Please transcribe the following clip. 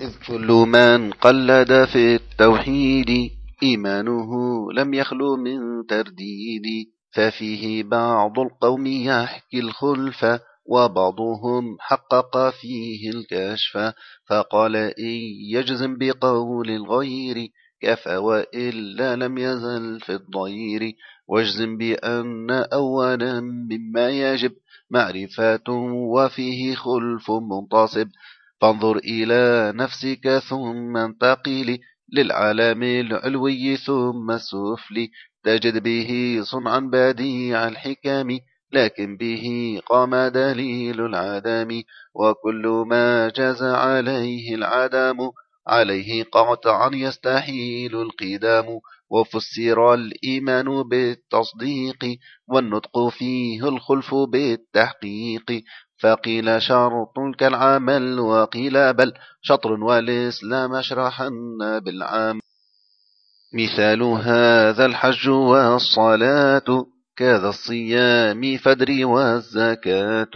إذ كل من قلد في التوحيد إيمانه لم يخلو من ترديد ففيه بعض القوم يحكي الخلف وبعضهم حقق فيه الكشف فقال إن يجزم بقول الغير كفى وإلا لم يزل في الضير واجزم بأن أولا مما يجب معرفة وفيه خلف منتصب فانظر إلى نفسك ثم انتقل للعالم العلوي ثم السفلي. تجد به صنعا بديع الحكام لكن به قام دليل العدم. وكل ما جاز عليه العدم عليه قطعا يستحيل القدام. وفسر الإيمان بالتصديق والنطق فيه الخلف بالتحقيق. فقيل شرط كالعمل وقيل بل شطر والإسلام أشرحن بالعام مثال هذا الحج والصلاة كذا الصيام فدري والزكاة.